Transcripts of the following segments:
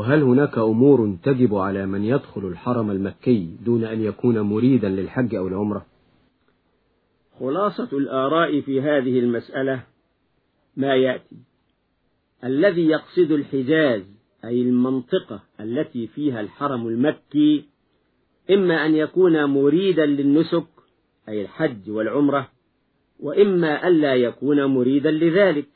وهل هناك أمور تجب على من يدخل الحرم المكي دون أن يكون مريدا للحج أو العمرة؟ خلاصة الآراء في هذه المسألة ما يأتي. الذي يقصد الحجاز أي المنطقة التي فيها الحرم المكي إما أن يكون مريدا للنسك أي الحج والعمرة وإما ألا يكون مريدا لذلك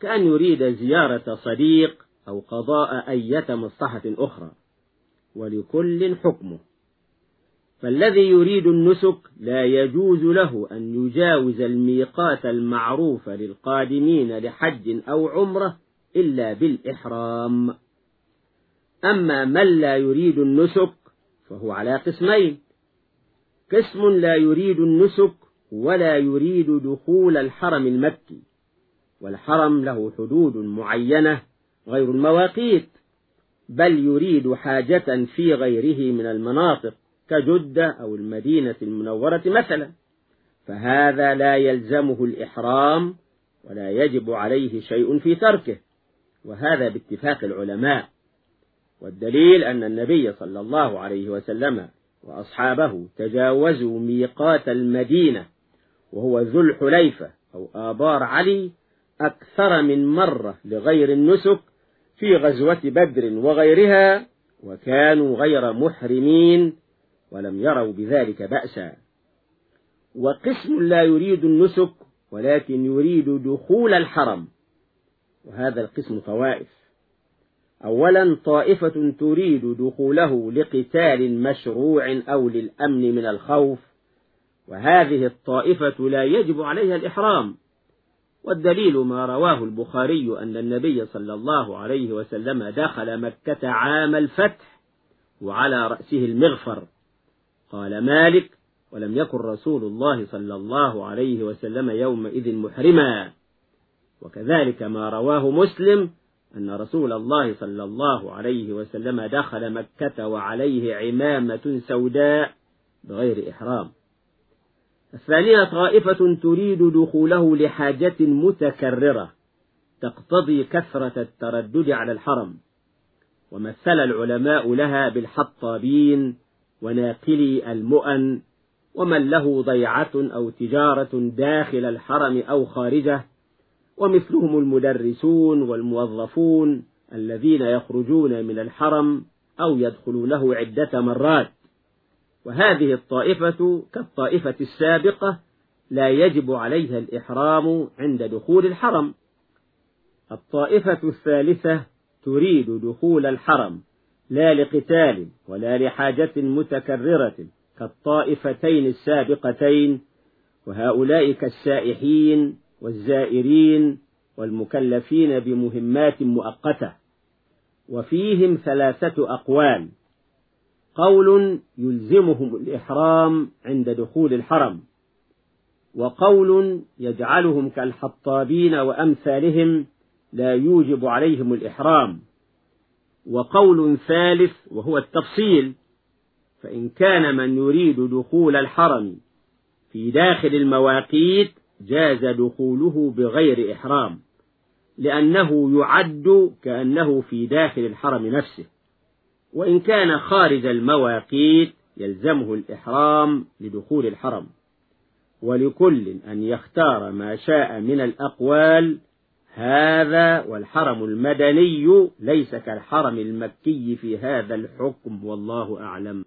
كأن يريد زيارة صديق أو قضاء أية مصلحة أخرى ولكل حكمه. فالذي يريد النسك لا يجوز له أن يجاوز الميقات المعروف للقادمين لحج أو عمرة إلا بالإحرام. أما من لا يريد النسك فهو على قسمين. قسم لا يريد النسك ولا يريد دخول الحرم المكي. والحرم له حدود معينة غير المواقيت بل يريد حاجة في غيره من المناطق كجدة أو المدينة المنورة مثلا. فهذا لا يلزمه الإحرام ولا يجب عليه شيء في تركه. وهذا باتفاق العلماء. والدليل أن النبي صلى الله عليه وسلم وأصحابه تجاوزوا ميقات المدينة وهو ذو الحليفة أو آبار علي أكثر من مرة لغير النسك في غزوة بدر وغيرها وكانوا غير محرمين ولم يروا بذلك بأسا. وقسم لا يريد النسك ولكن يريد دخول الحرم. وهذا القسم طوائف. أولا طائفة تريد دخوله لقتال مشروع أو للأمن من الخوف وهذه الطائفة لا يجب عليها الإحرام. والدليل ما رواه البخاري أن النبي صلى الله عليه وسلم دخل مكة عام الفتح وعلى رأسه المغفر. قال مالك ولم يكن رسول الله صلى الله عليه وسلم يومئذ محرما وكذلك ما رواه مسلم أن رسول الله صلى الله عليه وسلم دخل مكة وعليه عمامة سوداء بغير إحرام. الثانية طائفة تريد دخوله لحاجة متكررة تقتضي كثرة التردد على الحرم. ومثل العلماء لها بالحطابين وناقلي المؤن ومن له ضيعة أو تجارة داخل الحرم أو خارجه ومثلهم المدرسون والموظفون الذين يخرجون من الحرم أو يدخلونه عدة مرات. وهذه الطائفة كالطائفة السابقة لا يجب عليها الإحرام عند دخول الحرم. الطائفة الثالثة تريد دخول الحرم لا لقتال ولا لحاجة متكررة كالطائفتين السابقتين وهؤلاء كالسائحين والزائرين والمكلفين بمهمات مؤقتة. وفيهم ثلاثة أقوال. قول يلزمهم الإحرام عند دخول الحرم وقول يجعلهم كالحطابين وأمثالهم لا يوجب عليهم الإحرام وقول ثالث وهو التفصيل فإن كان من يريد دخول الحرم في داخل المواقيت جاز دخوله بغير إحرام لأنه يعد كأنه في داخل الحرم نفسه. وإن كان خارج المواقيت يلزمه الإحرام لدخول الحرم. ولكل أن يختار ما شاء من الأقوال هذا والحرم المدني ليس كالحرم المكي في هذا الحكم والله أعلم.